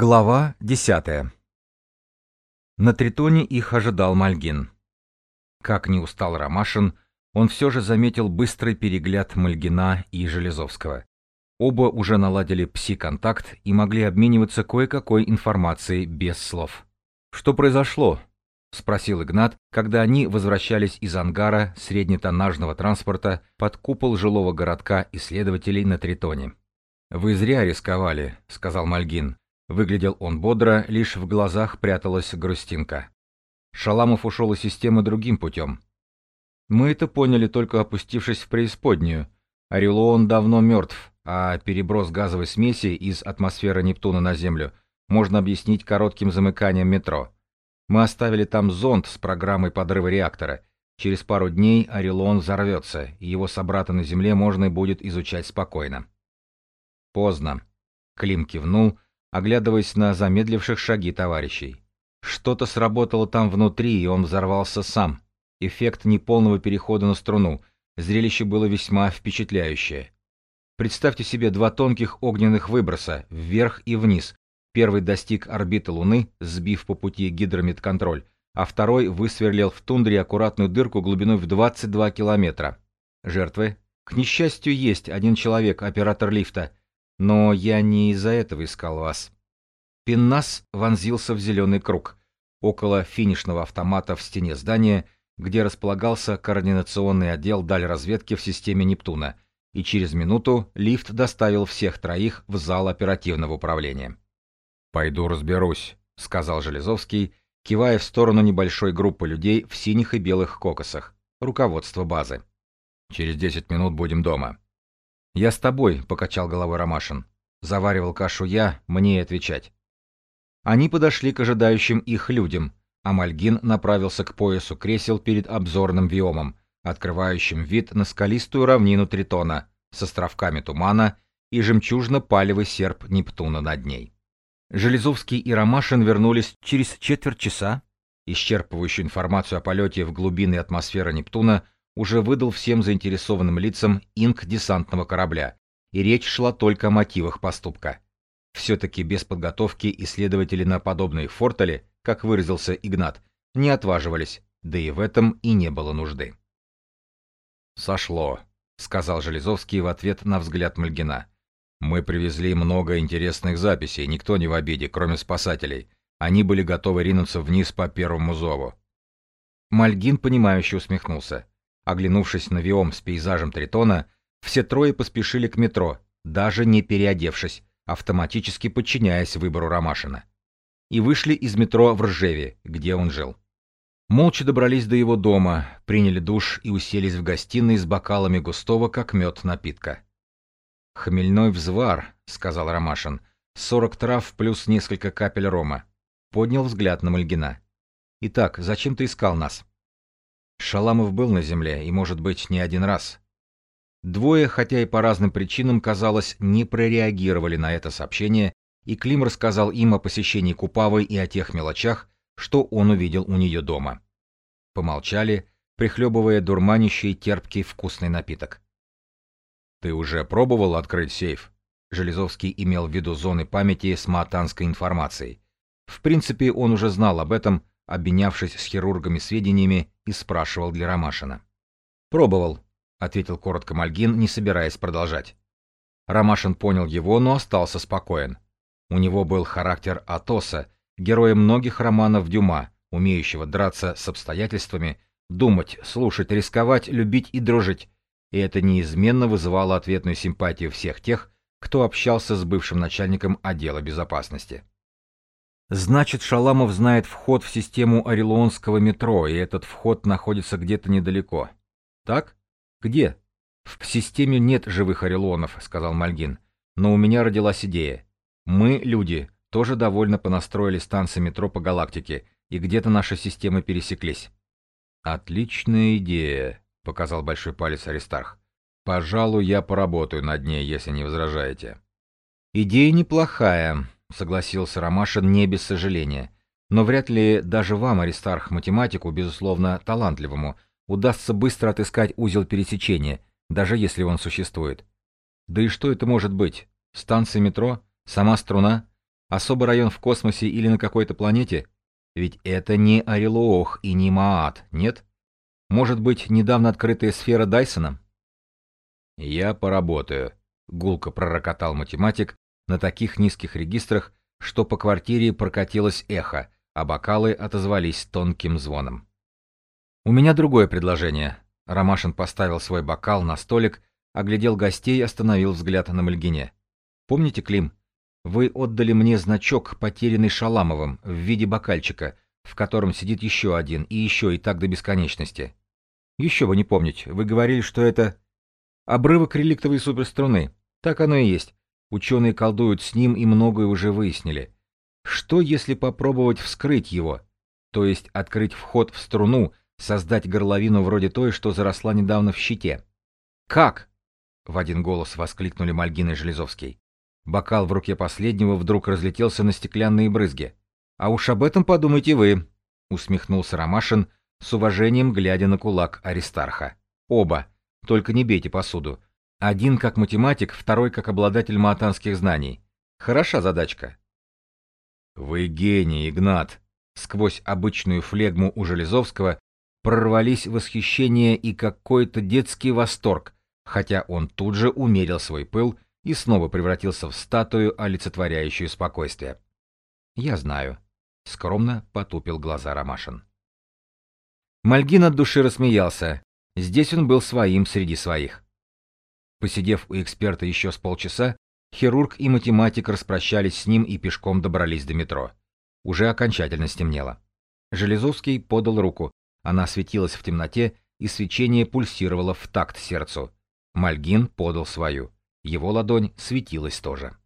Глава 10. На Тритоне их ожидал Мальгин. Как не устал Ромашин, он все же заметил быстрый перегляд Мальгина и Железовского. Оба уже наладили пси-контакт и могли обмениваться кое-какой информацией без слов. «Что произошло?» — спросил Игнат, когда они возвращались из ангара среднетоннажного транспорта под купол жилого городка исследователей на Тритоне. «Вы зря рисковали», — сказал Мальгин. Выглядел он бодро, лишь в глазах пряталась грустинка. Шаламов ушел из системы другим путем. Мы это поняли, только опустившись в преисподнюю. Орелон давно мертв, а переброс газовой смеси из атмосферы Нептуна на Землю можно объяснить коротким замыканием метро. Мы оставили там зонд с программой подрыва реактора. Через пару дней Орелон взорвется, и его собрата на Земле можно будет изучать спокойно. Поздно. Клим кивнул, оглядываясь на замедливших шаги товарищей. Что-то сработало там внутри, и он взорвался сам. Эффект неполного перехода на струну. Зрелище было весьма впечатляющее. Представьте себе два тонких огненных выброса, вверх и вниз. Первый достиг орбиты Луны, сбив по пути гидрометконтроль, а второй высверлил в тундре аккуратную дырку глубиной в 22 километра. Жертвы? К несчастью, есть один человек, оператор лифта. Но я не из-за этого искал вас. Пеннас вонзился в зеленый круг, около финишного автомата в стене здания, где располагался координационный отдел даль разведки в системе Нептуна, и через минуту лифт доставил всех троих в зал оперативного управления. «Пойду разберусь», — сказал Железовский, кивая в сторону небольшой группы людей в синих и белых кокосах, руководство базы. «Через десять минут будем дома». «Я с тобой», — покачал головой Ромашин. Заваривал кашу я, мне и отвечать. Они подошли к ожидающим их людям, а Мальгин направился к поясу кресел перед обзорным виомом, открывающим вид на скалистую равнину Тритона с островками тумана и жемчужно-палевый серп Нептуна над ней. Железовский и Ромашин вернулись через четверть часа. Исчерпывающую информацию о полете в глубины атмосферы Нептуна уже выдал всем заинтересованным лицам инк десантного корабля, и речь шла только о мотивах поступка. Все-таки без подготовки исследователи на подобные фортали, как выразился Игнат, не отваживались, да и в этом и не было нужды. «Сошло», — сказал Железовский в ответ на взгляд Мальгина. «Мы привезли много интересных записей, никто не в обиде, кроме спасателей. Они были готовы ринуться вниз по первому зову». Мальгин, понимающе усмехнулся. Оглянувшись на Виом с пейзажем Тритона, все трое поспешили к метро, даже не переодевшись, автоматически подчиняясь выбору Ромашина. И вышли из метро в Ржеве, где он жил. Молча добрались до его дома, приняли душ и уселись в гостиной с бокалами густого, как мед, напитка. «Хмельной взвар», — сказал Ромашин, — «сорок трав плюс несколько капель рома». Поднял взгляд на Мальгина. «Итак, зачем ты искал нас?» Шаламов был на земле, и, может быть, не один раз. Двое, хотя и по разным причинам, казалось, не прореагировали на это сообщение, и Клим рассказал им о посещении Купавы и о тех мелочах, что он увидел у нее дома. Помолчали, прихлебывая дурманящий терпкий вкусный напиток. «Ты уже пробовал открыть сейф?» Железовский имел в виду зоны памяти с маатанской информацией. В принципе, он уже знал об этом, обменявшись с хирургами сведениями, и спрашивал для Ромашина. «Пробовал», — ответил коротко Мальгин, не собираясь продолжать. Ромашин понял его, но остался спокоен. У него был характер Атоса, героя многих романов Дюма, умеющего драться с обстоятельствами, думать, слушать, рисковать, любить и дружить. И это неизменно вызывало ответную симпатию всех тех, кто общался с бывшим начальником отдела безопасности. Значит, Шаламов знает вход в систему Орелонского метро, и этот вход находится где-то недалеко. Так? Где? В системе нет живых Орелонов, сказал Мальгин. Но у меня родилась идея. Мы, люди, тоже довольно понастроили станции метро по галактике, и где-то наши системы пересеклись. Отличная идея, показал большой палец Аристарх. Пожалуй, я поработаю над ней, если не возражаете. Идея неплохая, — согласился Ромашин не без сожаления. «Но вряд ли даже вам, Аристарх, математику, безусловно, талантливому, удастся быстро отыскать узел пересечения, даже если он существует. Да и что это может быть? Станция метро? Сама струна? Особый район в космосе или на какой-то планете? Ведь это не Орелоох и не Маат, нет? Может быть, недавно открытая сфера Дайсона? Я поработаю, гулко пророкотал математик на таких низких регистрах, что по квартире прокатилось эхо, а бокалы отозвались тонким звоном. У меня другое предложение. Ромашин поставил свой бокал на столик, оглядел гостей и остановил взгляд на Мальгине. Помните, Клим, вы отдали мне значок, потерянный Шаламовым, в виде бокальчика, в котором сидит еще один, и еще, и так до бесконечности. Еще бы не помнить, вы говорили, что это... Обрывок реликтовой суперструны. Так оно и есть. Ученые колдуют с ним и многое уже выяснили. Что, если попробовать вскрыть его? То есть открыть вход в струну, создать горловину вроде той, что заросла недавно в щите? «Как?» — в один голос воскликнули Мальгин и Железовский. Бокал в руке последнего вдруг разлетелся на стеклянные брызги. «А уж об этом подумайте вы», — усмехнулся Ромашин, с уважением глядя на кулак Аристарха. «Оба. Только не бейте посуду. Один как математик, второй как обладатель маатанских знаний. Хороша задачка». «Вы гений, Игнат!» Сквозь обычную флегму у Железовского прорвались восхищение и какой-то детский восторг, хотя он тут же умерил свой пыл и снова превратился в статую, олицетворяющую спокойствие. «Я знаю», — скромно потупил глаза Ромашин. Мальгин от души рассмеялся. Здесь он был своим среди своих. Посидев у эксперта еще с полчаса, хирург и математик распрощались с ним и пешком добрались до метро. Уже окончательно стемнело. Железовский подал руку, она светилась в темноте, и свечение пульсировало в такт сердцу. Мальгин подал свою. Его ладонь светилась тоже.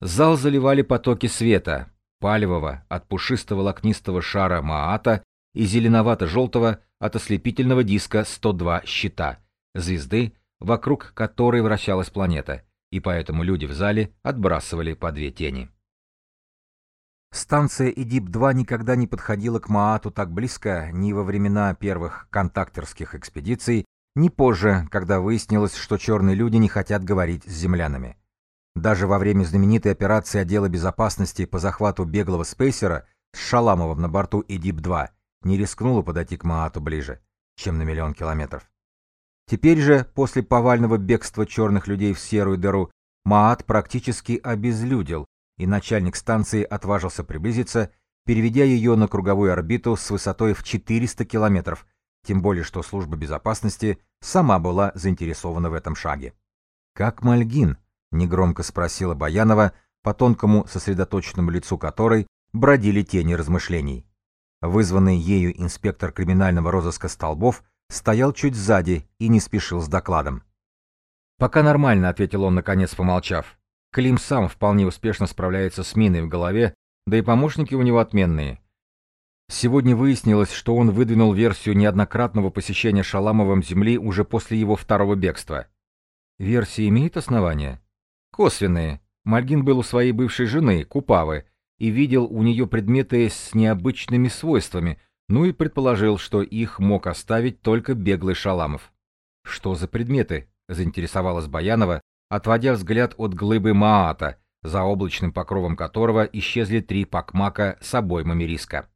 Зал заливали потоки света, палевого от пушистого лакнистого шара Маата и зеленовато-желтого от ослепительного диска 102 щита, звезды, вокруг которой вращалась планета, и поэтому люди в зале отбрасывали по две тени. Станция Эдип-2 никогда не подходила к Маату так близко ни во времена первых контактерских экспедиций, ни позже, когда выяснилось, что черные люди не хотят говорить с землянами. Даже во время знаменитой операции отдела безопасности по захвату беглого спейсера с Шаламовым на борту Эдип-2 не рискнула подойти к Маату ближе, чем на миллион километров. Теперь же, после повального бегства черных людей в серую дыру, Маат практически обезлюдил, и начальник станции отважился приблизиться, переведя ее на круговую орбиту с высотой в 400 километров, тем более что служба безопасности сама была заинтересована в этом шаге. «Как Мальгин?» — негромко спросила Баянова, по тонкому сосредоточенному лицу которой бродили тени размышлений. Вызванный ею инспектор криминального розыска Столбов стоял чуть сзади и не спешил с докладом. «Пока нормально», — ответил он, наконец помолчав. «Клим сам вполне успешно справляется с миной в голове, да и помощники у него отменные. Сегодня выяснилось, что он выдвинул версию неоднократного посещения Шаламовым Земли уже после его второго бегства. Версия имеет основания? Косвенные. Мальгин был у своей бывшей жены, Купавы, и видел у нее предметы с необычными свойствами, ну и предположил, что их мог оставить только беглый Шаламов. «Что за предметы?» — заинтересовалась Баянова, отводя взгляд от глыбы Маата, за облачным покровом которого исчезли три пакмака с обоймами риска.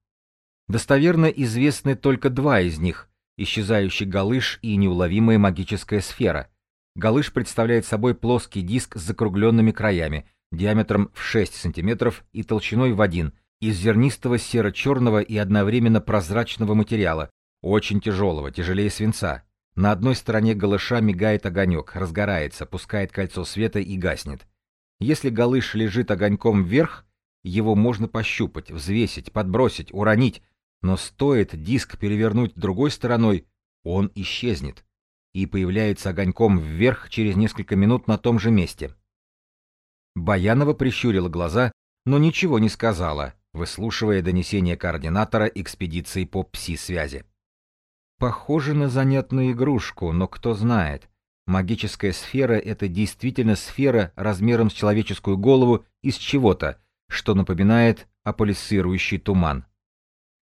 Достоверно известны только два из них – исчезающий галыш и неуловимая магическая сфера. Галыш представляет собой плоский диск с закругленными краями, диаметром в 6 см и толщиной в 1, из зернистого серо-черного и одновременно прозрачного материала, очень тяжелого, тяжелее свинца. На одной стороне галыша мигает огонек, разгорается, пускает кольцо света и гаснет. Если галыш лежит огоньком вверх, его можно пощупать, взвесить, подбросить, уронить, но стоит диск перевернуть другой стороной, он исчезнет и появляется огоньком вверх через несколько минут на том же месте. Баянова прищурила глаза, но ничего не сказала, выслушивая донесение координатора экспедиции по пси-связи. Похоже на занятную игрушку, но кто знает. Магическая сфера — это действительно сфера размером с человеческую голову из чего-то, что напоминает аполисирующий туман.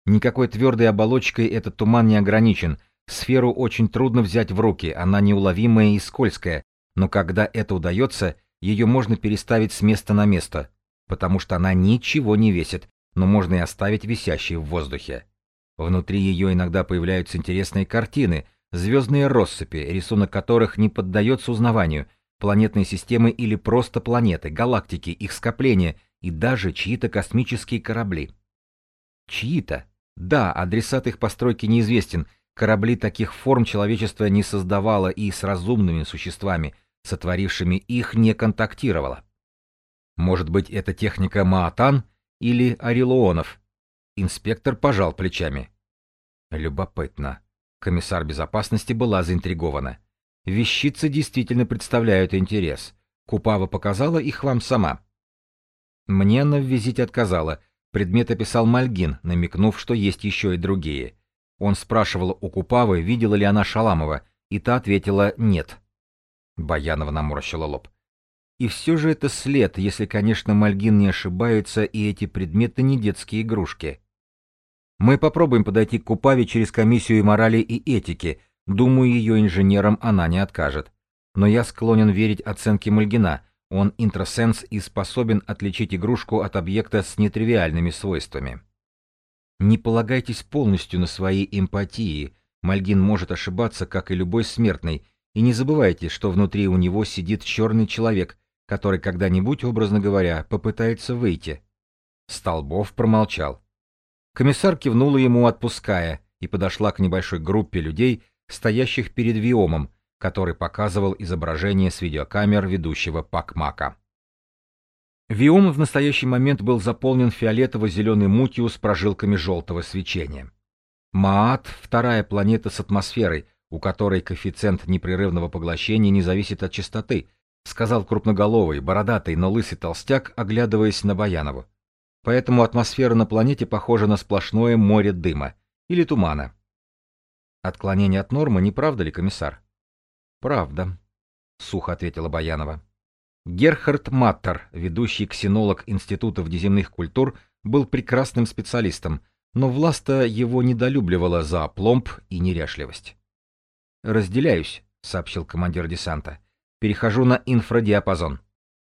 Никакой твердой оболочкой этот туман не ограничен. Сферу очень трудно взять в руки, она неуловимая и скользкая, но когда это удается, ее можно переставить с места на место. потому что она ничего не весит, но можно и оставить висящей в воздухе. Внутри ее иногда появляются интересные картины, звездные россыпи, рисунок которых не поддается узнаванию, планетные системы или просто планеты, галактики, их скопления и даже чьи-то космические корабли. Чьи-то? Да, адресат их постройки неизвестен, корабли таких форм человечество не создавало и с разумными существами, сотворившими их, не контактировало. Может быть, это техника Маатан или Орелуонов? Инспектор пожал плечами. Любопытно. Комиссар безопасности была заинтригована. Вещицы действительно представляют интерес. Купава показала их вам сама. Мне она в визите отказала. Предмет описал Мальгин, намекнув, что есть еще и другие. Он спрашивал у Купавы, видела ли она Шаламова, и та ответила «нет». Баянова наморщила лоб. И все же это след, если, конечно, Мальгин не ошибается, и эти предметы не детские игрушки. Мы попробуем подойти к Купаве через комиссию морали и этики. Думаю, ее инженерам она не откажет. Но я склонен верить оценке Мальгина. Он интросенс и способен отличить игрушку от объекта с нетривиальными свойствами. Не полагайтесь полностью на свои эмпатии. Мальгин может ошибаться, как и любой смертный. И не забывайте, что внутри у него сидит черный человек, который когда-нибудь, образно говоря, попытается выйти. Столбов промолчал. Комиссар кивнула ему, отпуская, и подошла к небольшой группе людей, стоящих перед Виомом, который показывал изображение с видеокамер ведущего Пакмака. Виом в настоящий момент был заполнен фиолетово-зеленой мутью с прожилками желтого свечения. Маат — вторая планета с атмосферой, у которой коэффициент непрерывного поглощения не зависит от частоты, сказал крупноголовый, бородатый, но лысый толстяк, оглядываясь на Баянову. Поэтому атмосфера на планете похожа на сплошное море дыма или тумана. Отклонение от нормы, не правда ли, комиссар? Правда, сухо ответила Баянова. Герхард Маттер, ведущий ксенолог Института внеземных культур, был прекрасным специалистом, но Власта его недолюбливала за пломб и неряшливость. «Разделяюсь», — сообщил командир десанта. «Перехожу на инфрадиапазон».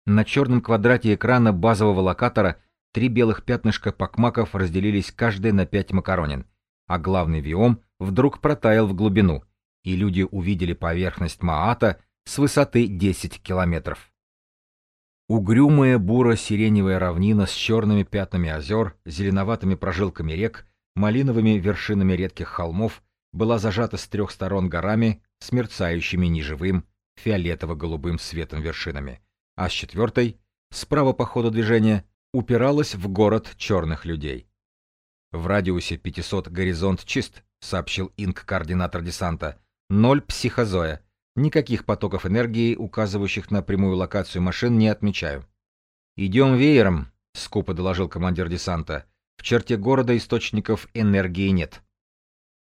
На черном квадрате экрана базового локатора Три белых пятнышка пакмаков разделились каждое на пять макаронин, а главный виом вдруг протаял в глубину, и люди увидели поверхность Маата с высоты 10 километров. Угрюмая буро-сиреневая равнина с черными пятнами озер, зеленоватыми прожилками рек, малиновыми вершинами редких холмов была зажата с трех сторон горами с мерцающими неживым фиолетово-голубым светом вершинами, а с четвертой, справа по ходу движения, упиралась в город черных людей. В радиусе 500 горизонт чист, сообщил инк-координатор десанта. Ноль психозоя. Никаких потоков энергии, указывающих на прямую локацию машин, не отмечаю. Идем веером, скупо доложил командир десанта. В черте города источников энергии нет.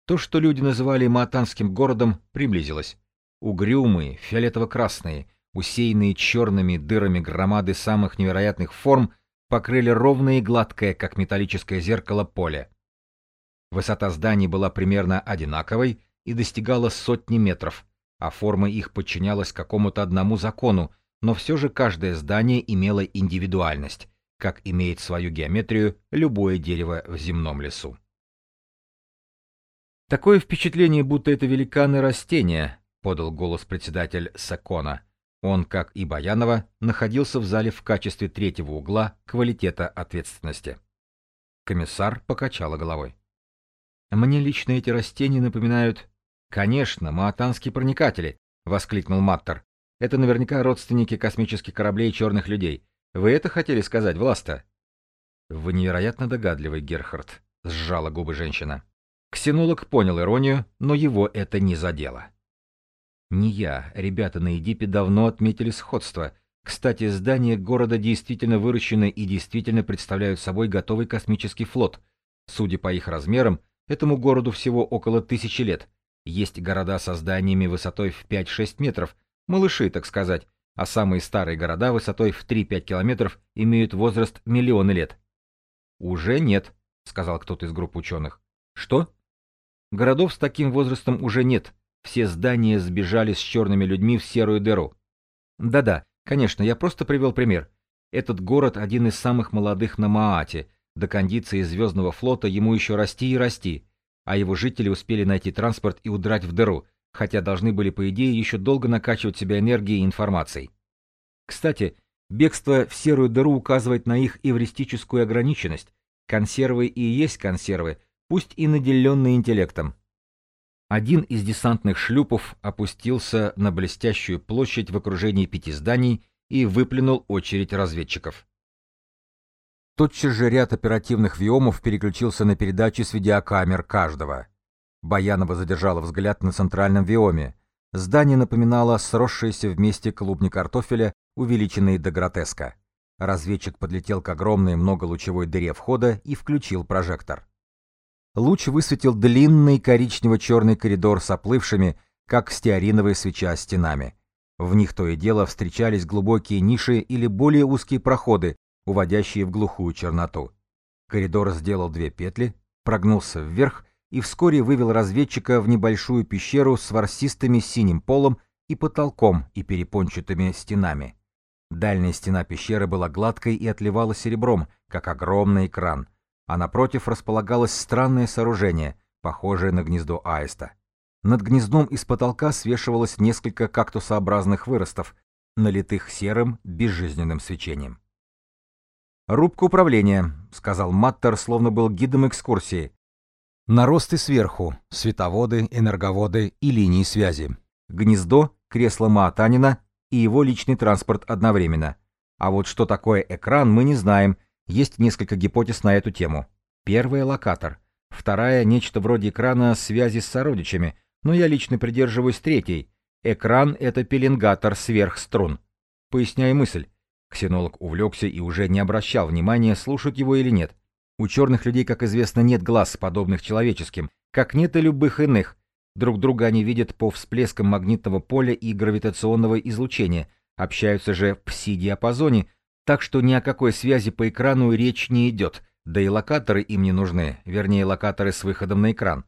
То, что люди называли Маатанским городом, приблизилось. Угрюмые, фиолетово-красные, усеянные черными дырами громады самых невероятных форм покрыли ровное и гладкое, как металлическое зеркало, поле. Высота зданий была примерно одинаковой и достигала сотни метров, а форма их подчинялась какому-то одному закону, но все же каждое здание имело индивидуальность, как имеет свою геометрию любое дерево в земном лесу. «Такое впечатление, будто это великаны растения», — подал голос председатель Сакона. Он, как и Баянова, находился в зале в качестве третьего угла квалитета ответственности. Комиссар покачала головой. «Мне лично эти растения напоминают...» «Конечно, маатанские проникатели!» — воскликнул Маттер. «Это наверняка родственники космических кораблей и черных людей. Вы это хотели сказать, Власта?» «Вы невероятно догадливый, Герхард», — сжала губы женщина. Ксенолог понял иронию, но его это не задело. Не я, ребята на Эдипе давно отметили сходство. Кстати, здания города действительно выращены и действительно представляют собой готовый космический флот. Судя по их размерам, этому городу всего около тысячи лет. Есть города со зданиями высотой в 5-6 метров, малыши, так сказать, а самые старые города высотой в 3-5 километров имеют возраст миллионы лет. «Уже нет», — сказал кто-то из группы ученых. «Что?» «Городов с таким возрастом уже нет», все здания сбежали с черными людьми в серую дыру. Да-да, конечно, я просто привел пример. Этот город один из самых молодых на Маате, до кондиции Звездного флота ему еще расти и расти, а его жители успели найти транспорт и удрать в дыру, хотя должны были, по идее, еще долго накачивать себя энергией и информацией. Кстати, бегство в серую дыру указывает на их эвристическую ограниченность. Консервы и есть консервы, пусть и наделенные интеллектом. Один из десантных шлюпов опустился на блестящую площадь в окружении пяти зданий и выплюнул очередь разведчиков. Тотчас же ряд оперативных виомов переключился на передачи с видеокамер каждого. Баянова задержала взгляд на центральном виоме. Здание напоминало сросшиеся вместе клубни картофеля, увеличенные до гротеска. Разведчик подлетел к огромной многолучевой дыре входа и включил прожектор. Луч высветил длинный коричнево-черный коридор с оплывшими, как стеариновая свеча, стенами. В них то и дело встречались глубокие ниши или более узкие проходы, уводящие в глухую черноту. Коридор сделал две петли, прогнулся вверх и вскоре вывел разведчика в небольшую пещеру с ворсистыми синим полом и потолком и перепончатыми стенами. Дальняя стена пещеры была гладкой и отливала серебром, как огромный экран, а напротив располагалось странное сооружение, похожее на гнездо аиста. Над гнездом из потолка свешивалось несколько кактусообразных выростов, налитых серым безжизненным свечением. «Рубка управления», — сказал Маттер, словно был гидом экскурсии. «Наросты сверху, световоды, энерговоды и линии связи. Гнездо, кресло Маатанина и его личный транспорт одновременно. А вот что такое экран, мы не знаем, есть несколько гипотез на эту тему. Первая — локатор. Вторая — нечто вроде экрана связи с сородичами, но я лично придерживаюсь третьей. Экран — это пеленгатор сверхструн. Поясняю мысль. Ксенолог увлекся и уже не обращал внимания, слушают его или нет. У черных людей, как известно, нет глаз, подобных человеческим, как нет и любых иных. Друг друга они видят по всплескам магнитного поля и гравитационного излучения, общаются же в пси-диапазоне, так что ни о какой связи по экрану речь не идет, да и локаторы им не нужны, вернее локаторы с выходом на экран.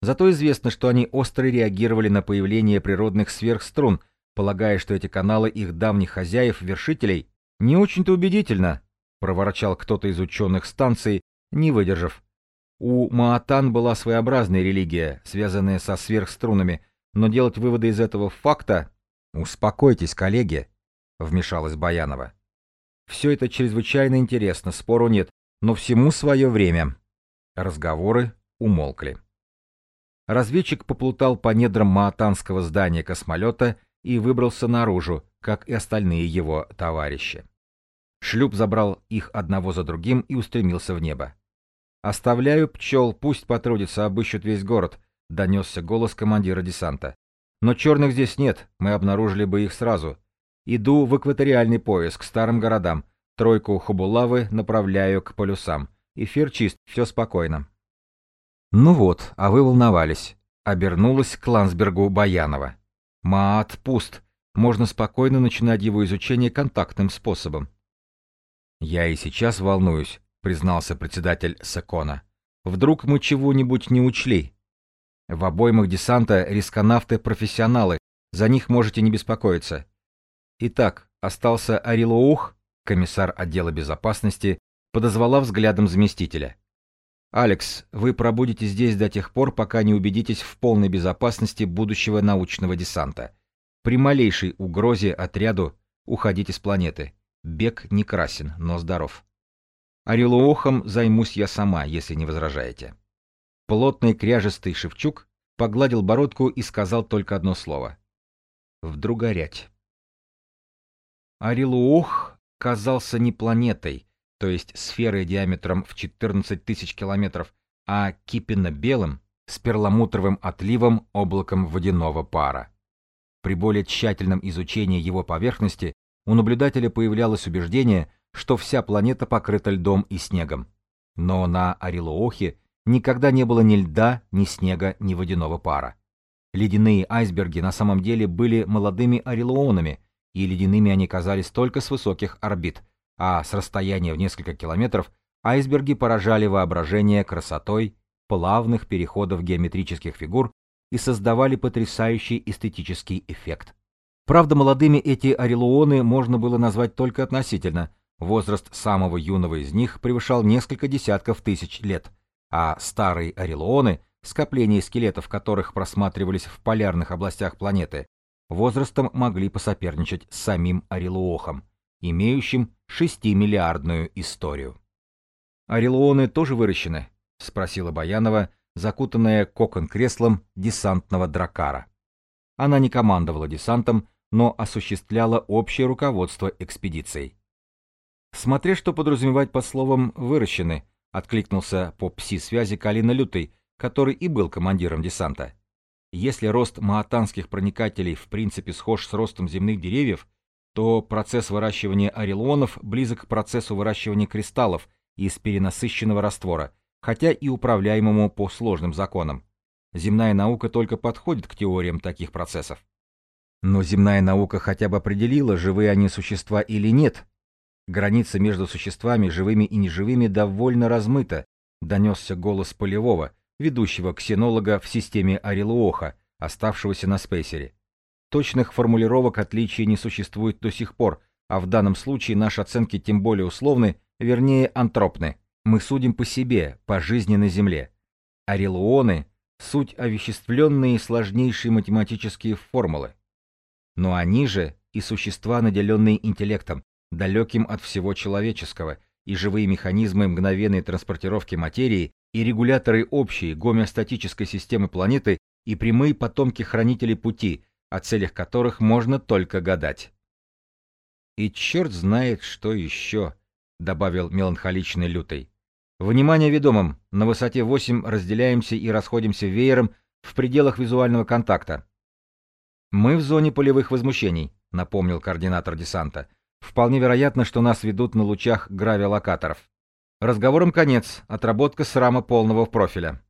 Зато известно, что они остро реагировали на появление природных сверхструн, полагая, что эти каналы их давних хозяев-вершителей «Не очень-то убедительно», — проворчал кто-то из ученых станции, не выдержав. У Маатан была своеобразная религия, связанная со сверхструнами, но делать выводы из этого факта... «Успокойтесь, коллеги», — вмешалась Баянова. «Все это чрезвычайно интересно, спору нет, но всему свое время». Разговоры умолкли. Разведчик поплутал по недрам маатанского здания космолета и выбрался наружу, как и остальные его товарищи. Шлюп забрал их одного за другим и устремился в небо. «Оставляю пчел, пусть потрудятся, обыщут весь город», — донесся голос командира десанта. «Но черных здесь нет, мы обнаружили бы их сразу. Иду в экваториальный пояс, к старым городам. Тройку Хубулавы направляю к полюсам. Эфир чист, все спокойно». «Ну вот, а вы волновались», — обернулась к Лансбергу Баянова. «Маат пуст, можно спокойно начинать его изучение контактным способом. «Я и сейчас волнуюсь», — признался председатель Секона. «Вдруг мы чего-нибудь не учли?» «В обоймах десанта рисконавты-профессионалы, за них можете не беспокоиться». Итак, остался Арилоух, комиссар отдела безопасности, подозвала взглядом заместителя. «Алекс, вы пробудете здесь до тех пор, пока не убедитесь в полной безопасности будущего научного десанта. При малейшей угрозе отряду уходите с планеты. Бег не красен, но здоров. Орелоохом займусь я сама, если не возражаете. Плотный кряжестый Шевчук погладил бородку и сказал только одно слово. Вдруг горять. Орелуох казался не планетой, то есть сферой диаметром в 14 тысяч километров, а кипенно-белым, с перламутровым отливом облаком водяного пара. При более тщательном изучении его поверхности у наблюдателя появлялось убеждение, что вся планета покрыта льдом и снегом. Но на Орелоохе никогда не было ни льда, ни снега, ни водяного пара. Ледяные айсберги на самом деле были молодыми орелоонами, и ледяными они казались только с высоких орбит, а с расстояния в несколько километров айсберги поражали воображение красотой плавных переходов геометрических фигур и создавали потрясающий эстетический эффект. Правда, молодыми эти орелуоны можно было назвать только относительно, Возраст самого юного из них превышал несколько десятков тысяч лет, а старые орелоны, скопления скелетов которых просматривались в полярных областях планеты, возрастом могли посоперничать с самим орелуохом, имеющим шестимиллиардную историю. «Орелуоны тоже выращены?» — спросила Баянова, закутанная кокон-креслом десантного дракара. Она не командовала десантом, но осуществляла общее руководство экспедицией. Смотря что подразумевать под словом «выращены», откликнулся по пси-связи Калина Лютый, который и был командиром десанта. Если рост маатанских проникателей в принципе схож с ростом земных деревьев, то процесс выращивания орелонов близок к процессу выращивания кристаллов из перенасыщенного раствора, хотя и управляемому по сложным законам. Земная наука только подходит к теориям таких процессов. Но земная наука хотя бы определила, живые они существа или нет, Граница между существами, живыми и неживыми, довольно размыта, донесся голос полевого, ведущего ксенолога в системе Орелуоха, оставшегося на спейсере. Точных формулировок отличий не существует до сих пор, а в данном случае наши оценки тем более условны, вернее антропны. Мы судим по себе, по жизни на Земле. Орелуоны — суть овеществленные сложнейшие математические формулы. Но они же и существа, наделенные интеллектом, далеким от всего человеческого, и живые механизмы мгновенной транспортировки материи, и регуляторы общей гомеостатической системы планеты, и прямые потомки хранителей пути, о целях которых можно только гадать. «И черт знает, что еще», — добавил меланхоличный лютый. «Внимание ведомым, на высоте 8 разделяемся и расходимся веером в пределах визуального контакта». «Мы в зоне полевых возмущений», — напомнил координатор десанта. Вполне вероятно, что нас ведут на лучах гравилокаторов. Разговором конец, отработка срама полного профиля.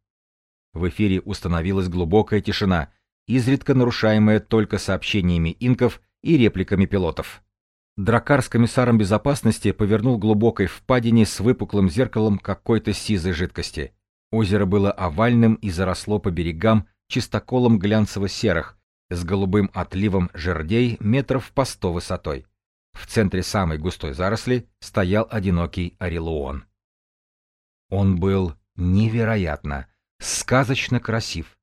В эфире установилась глубокая тишина, изредка нарушаемая только сообщениями инков и репликами пилотов. Дракар с комиссаром безопасности повернул глубокой впадине с выпуклым зеркалом какой-то сизой жидкости. Озеро было овальным и заросло по берегам чистоколом глянцево-серых, с голубым отливом жердей метров по сто высотой. В центре самой густой заросли стоял одинокий орелуон. Он был невероятно, сказочно красив.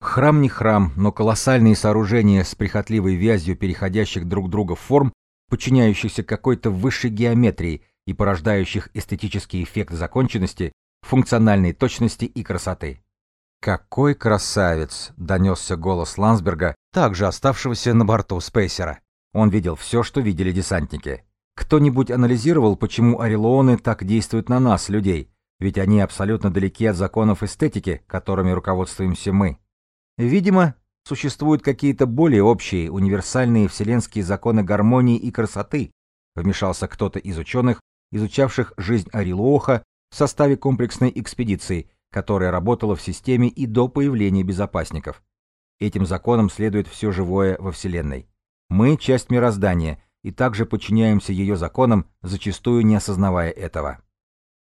Храм не храм, но колоссальные сооружения с прихотливой вязью переходящих друг друга форм, подчиняющихся какой-то высшей геометрии и порождающих эстетический эффект законченности, функциональной точности и красоты. «Какой красавец!» — донесся голос Лансберга, также оставшегося на борту спейсера. Он видел все, что видели десантники. Кто-нибудь анализировал, почему орелоны так действуют на нас, людей? Ведь они абсолютно далеки от законов эстетики, которыми руководствуемся мы. Видимо, существуют какие-то более общие, универсальные вселенские законы гармонии и красоты, вмешался кто-то из ученых, изучавших жизнь Орелуоха в составе комплексной экспедиции, которая работала в системе и до появления безопасников. Этим законам следует все живое во Вселенной. Мы — часть мироздания, и также подчиняемся ее законам, зачастую не осознавая этого.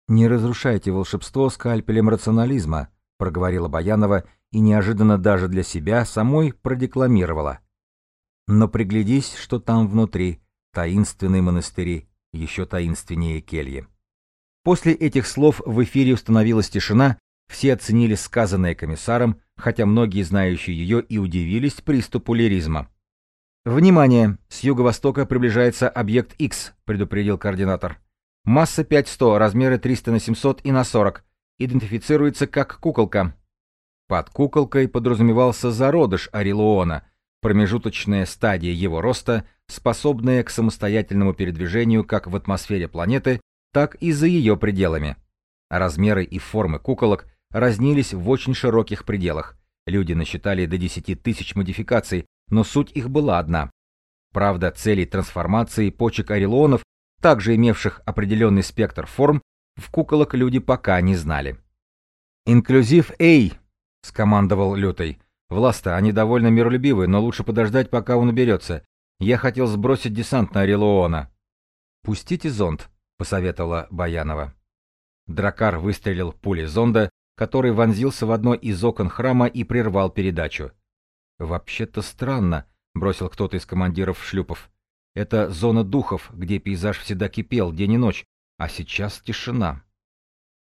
«Не разрушайте волшебство скальпелем рационализма», — проговорила Баянова и неожиданно даже для себя самой продекламировала. «Но приглядись, что там внутри, таинственные монастыри, еще таинственнее кельи». После этих слов в эфире установилась тишина, все оценили сказанное комиссаром, хотя многие знающие ее и удивились приступу лиризма. «Внимание! С юго-востока приближается объект X», — предупредил координатор. «Масса 5100, размеры 300 на 700 и на 40. Идентифицируется как куколка». Под куколкой подразумевался зародыш Орелуона, промежуточная стадия его роста, способная к самостоятельному передвижению как в атмосфере планеты, так и за ее пределами. Размеры и формы куколок разнились в очень широких пределах. Люди насчитали до 10 тысяч модификаций, но суть их была одна. Правда, целей трансформации почек орелонов, также имевших определенный спектр форм, в куколок люди пока не знали. «Инклюзив Эй!» — скомандовал Лютый. «Власта, они довольно миролюбивы, но лучше подождать, пока он уберется. Я хотел сбросить десант на Орелуона». «Пустите зонд», — посоветовала Баянова. Дракар выстрелил пулей зонда, который вонзился в одно из окон храма и прервал передачу. «Вообще-то странно», — бросил кто-то из командиров шлюпов. Это зона духов, где пейзаж всегда кипел день и ночь, а сейчас тишина.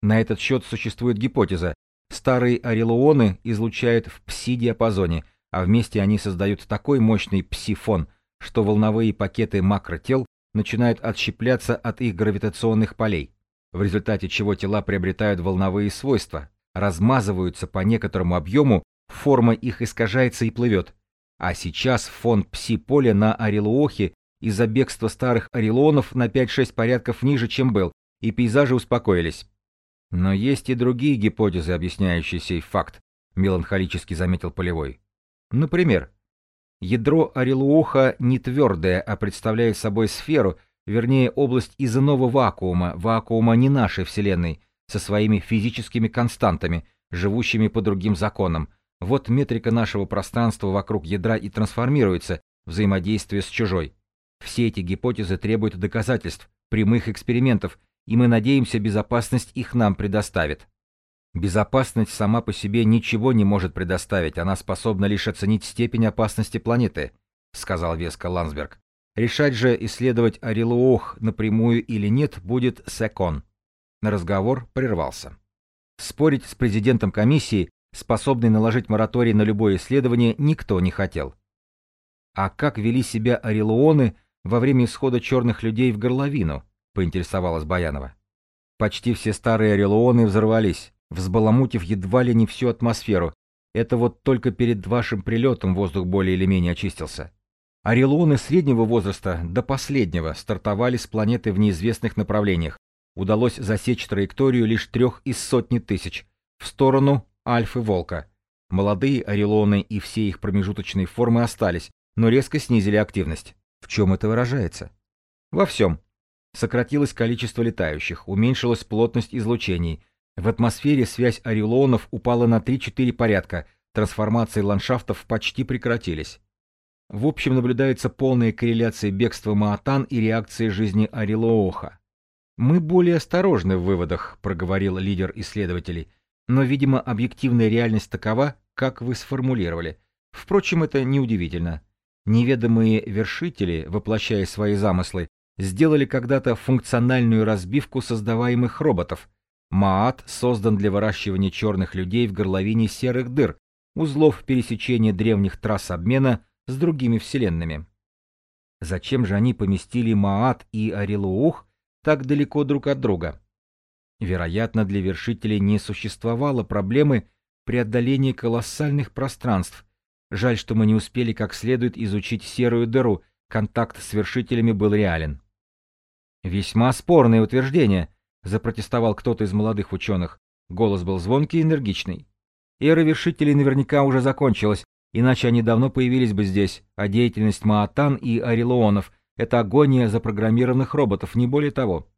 На этот счет существует гипотеза. Старые орелуоны излучают в пси-диапазоне, а вместе они создают такой мощный пси-фон, что волновые пакеты макротел начинают отщепляться от их гравитационных полей, в результате чего тела приобретают волновые свойства, размазываются по некоторому объему, форма их искажается и плывет. А сейчас фон пси-поля на Орелуохе из-за бегства старых орелонов на 5-6 порядков ниже, чем был, и пейзажи успокоились. Но есть и другие гипотезы, объясняющие сей факт, меланхолически заметил Полевой. Например, ядро Орелуоха не твердое, а представляет собой сферу, вернее область из иного вакуума, вакуума не нашей Вселенной, со своими физическими константами, живущими по другим законам. Вот метрика нашего пространства вокруг ядра и трансформируется, взаимодействие с чужой. Все эти гипотезы требуют доказательств, прямых экспериментов, и мы надеемся, безопасность их нам предоставит. Безопасность сама по себе ничего не может предоставить, она способна лишь оценить степень опасности планеты, сказал веско Ландсберг. Решать же, исследовать Орелуох напрямую или нет, будет Секон. Разговор прервался. Спорить с президентом комиссии, способной наложить мораторий на любое исследование, никто не хотел. А как вели себя орелуоны во время исхода черных людей в горловину, поинтересовалась Баянова. Почти все старые орелуоны взорвались, взбаламутив едва ли не всю атмосферу. Это вот только перед вашим прилетом воздух более или менее очистился. Орелуоны среднего возраста до последнего стартовали с планеты в неизвестных направлениях. Удалось засечь траекторию лишь трех из сотни тысяч в сторону Альфы Волка. Молодые орелоны и все их промежуточные формы остались, но резко снизили активность. В чем это выражается? Во всем. Сократилось количество летающих, уменьшилась плотность излучений. В атмосфере связь орелонов упала на 3-4 порядка, трансформации ландшафтов почти прекратились. В общем, наблюдается полная корреляция бегства Маатан и реакции жизни Орелооха. «Мы более осторожны в выводах», — проговорил лидер исследователей, «но, видимо, объективная реальность такова, как вы сформулировали. Впрочем, это неудивительно. Неведомые вершители, воплощая свои замыслы, сделали когда-то функциональную разбивку создаваемых роботов. Маат создан для выращивания черных людей в горловине серых дыр, узлов пересечения древних трасс обмена с другими вселенными. Зачем же они поместили Маат и Орелуух так далеко друг от друга? Вероятно, для вершителей не существовало проблемы преодоления колоссальных пространств. Жаль, что мы не успели как следует изучить серую дыру, контакт с вершителями был реален. «Весьма спорное утверждение», — запротестовал кто-то из молодых ученых. Голос был звонкий и энергичный. Эра вершителей наверняка уже закончилась, Иначе они давно появились бы здесь, а деятельность Маатан и Орелуонов — это агония запрограммированных роботов, не более того.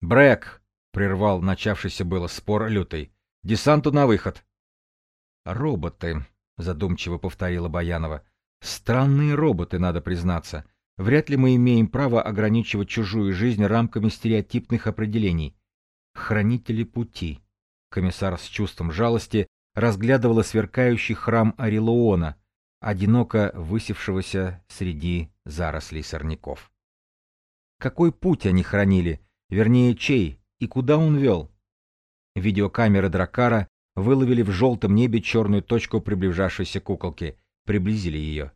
«Брэк!» — прервал начавшийся было спор лютый. «Десанту на выход!» «Роботы», — задумчиво повторила Баянова. «Странные роботы, надо признаться. Вряд ли мы имеем право ограничивать чужую жизнь рамками стереотипных определений. Хранители пути». Комиссар с чувством жалости разглядывала сверкающий храм Орелуона, одиноко высевшегося среди зарослей сорняков. Какой путь они хранили, вернее, чей, и куда он вел? Видеокамеры Дракара выловили в желтом небе черную точку приближавшейся куколки, приблизили ее.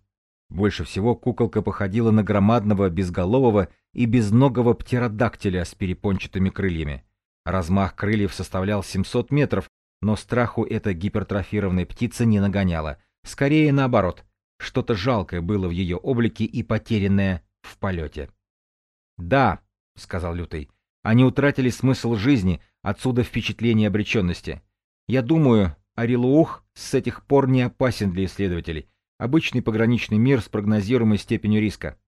Больше всего куколка походила на громадного безголового и безногого птеродактиля с перепончатыми крыльями. Размах крыльев составлял 700 метров, но страху эта гипертрофированная птица не нагоняла. Скорее наоборот, что-то жалкое было в ее облике и потерянное в полете. «Да», — сказал Лютый, — «они утратили смысл жизни, отсюда впечатление обреченности. Я думаю, Арилуух с этих пор не опасен для исследователей. Обычный пограничный мир с прогнозируемой степенью риска».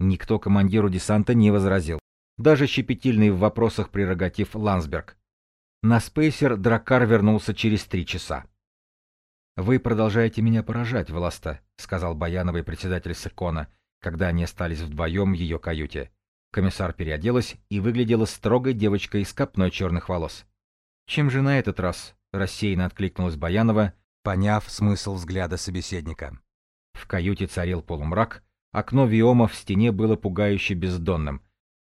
Никто командиру десанта не возразил. Даже щепетильный в вопросах прерогатив Ландсберг. На спейсер Дракар вернулся через три часа. «Вы продолжаете меня поражать, Власта», — сказал Баяновый председатель Секона, когда они остались вдвоем в ее каюте. Комиссар переоделась и выглядела строгой девочкой с копной черных волос. «Чем же на этот раз?» — рассеянно откликнулась Баянова, поняв смысл взгляда собеседника. В каюте царил полумрак, Окно виома в стене было пугающе бездонным,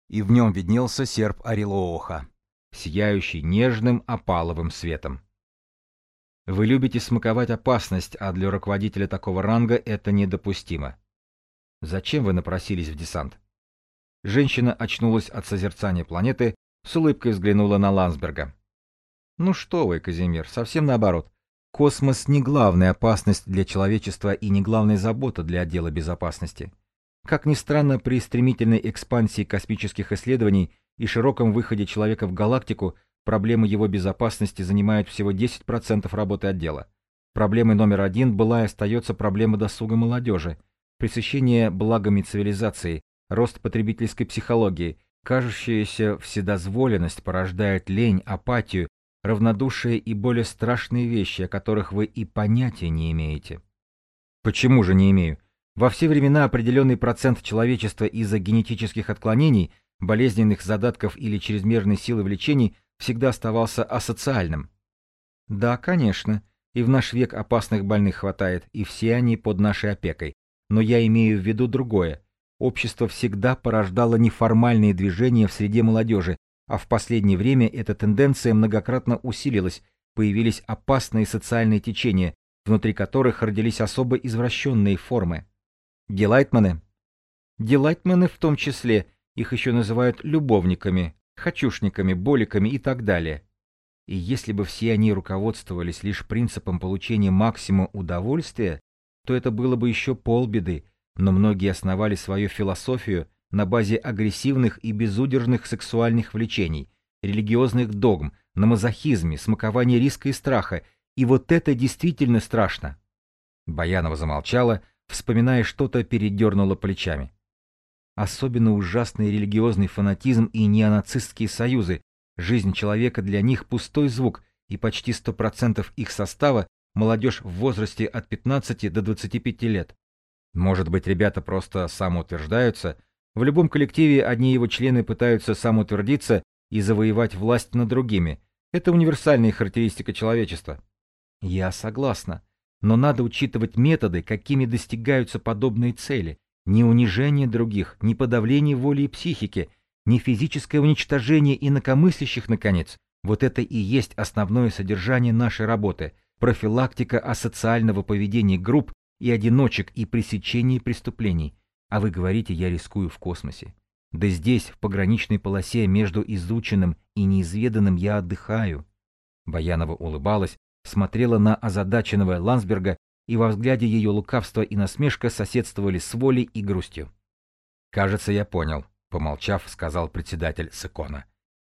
и в нем виднелся серп Орелооха, сияющий нежным опаловым светом. Вы любите смаковать опасность, а для руководителя такого ранга это недопустимо. Зачем вы напросились в десант? Женщина очнулась от созерцания планеты, с улыбкой взглянула на Лансберга. Ну что вы, Казимир, совсем наоборот. Космос не главная опасность для человечества и не главная забота для отдела безопасности. Как ни странно, при стремительной экспансии космических исследований и широком выходе человека в галактику проблемы его безопасности занимают всего 10% работы отдела. Проблемой номер один была и остается проблема досуга молодежи, пресыщение благами цивилизации, рост потребительской психологии, кажущаяся вседозволенность порождает лень, апатию, равнодушие и более страшные вещи, о которых вы и понятия не имеете. Почему же не имею? Во все времена определенный процент человечества из-за генетических отклонений, болезненных задатков или чрезмерной силы влечений всегда оставался асоциальным. Да, конечно, и в наш век опасных больных хватает, и все они под нашей опекой. Но я имею в виду другое. Общество всегда порождало неформальные движения в среде молодежи, а в последнее время эта тенденция многократно усилилась, появились опасные социальные течения, внутри которых родились особо извращенные формы. Делайтманы. Делайтманы в том числе, их еще называют любовниками, хочушниками, боликами и так далее. И если бы все они руководствовались лишь принципом получения максимума удовольствия, то это было бы еще полбеды, но многие основали свою философию на базе агрессивных и безудержных сексуальных влечений, религиозных догм, на мазохизме, смаковании риска и страха, и вот это действительно страшно. Баянова замолчала, вспоминая что-то, передернула плечами. Особенно ужасный религиозный фанатизм и неонацистские союзы. Жизнь человека для них пустой звук, и почти 100% их состава – молодежь в возрасте от 15 до 25 лет. Может быть, ребята просто самоутверждаются, в любом коллективе одни его члены пытаются самоутвердиться и завоевать власть над другими. Это универсальная характеристика человечества. Я согласна. Но надо учитывать методы, какими достигаются подобные цели. Не унижение других, не подавление воли и психики, не физическое уничтожение инакомыслящих, наконец. Вот это и есть основное содержание нашей работы – профилактика асоциального поведения групп и одиночек и пресечение преступлений – а вы говорите, я рискую в космосе. Да здесь, в пограничной полосе между изученным и неизведанным, я отдыхаю. Баянова улыбалась, смотрела на озадаченного Лансберга, и во взгляде ее лукавство и насмешка соседствовали с волей и грустью. «Кажется, я понял», — помолчав, сказал председатель Секона.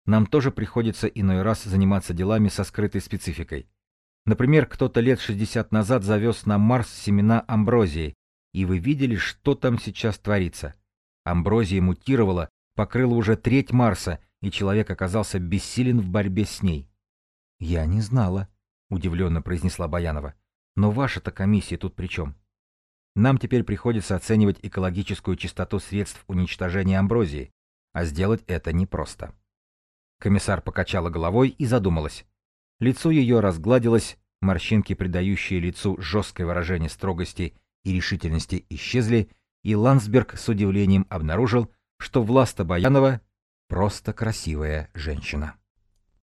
«Нам тоже приходится иной раз заниматься делами со скрытой спецификой. Например, кто-то лет 60 назад завез на Марс семена амброзии, и вы видели, что там сейчас творится. Амброзия мутировала, покрыла уже треть Марса, и человек оказался бессилен в борьбе с ней. «Я не знала», — удивленно произнесла Баянова. «Но ваша-то комиссия тут при чем?» Нам теперь приходится оценивать экологическую чистоту средств уничтожения амброзии, а сделать это непросто. Комиссар покачала головой и задумалась. Лицо ее разгладилось, морщинки, придающие лицу жесткое выражение строгости и решительности исчезли, и Ландсберг с удивлением обнаружил, что Власта Баянова просто красивая женщина.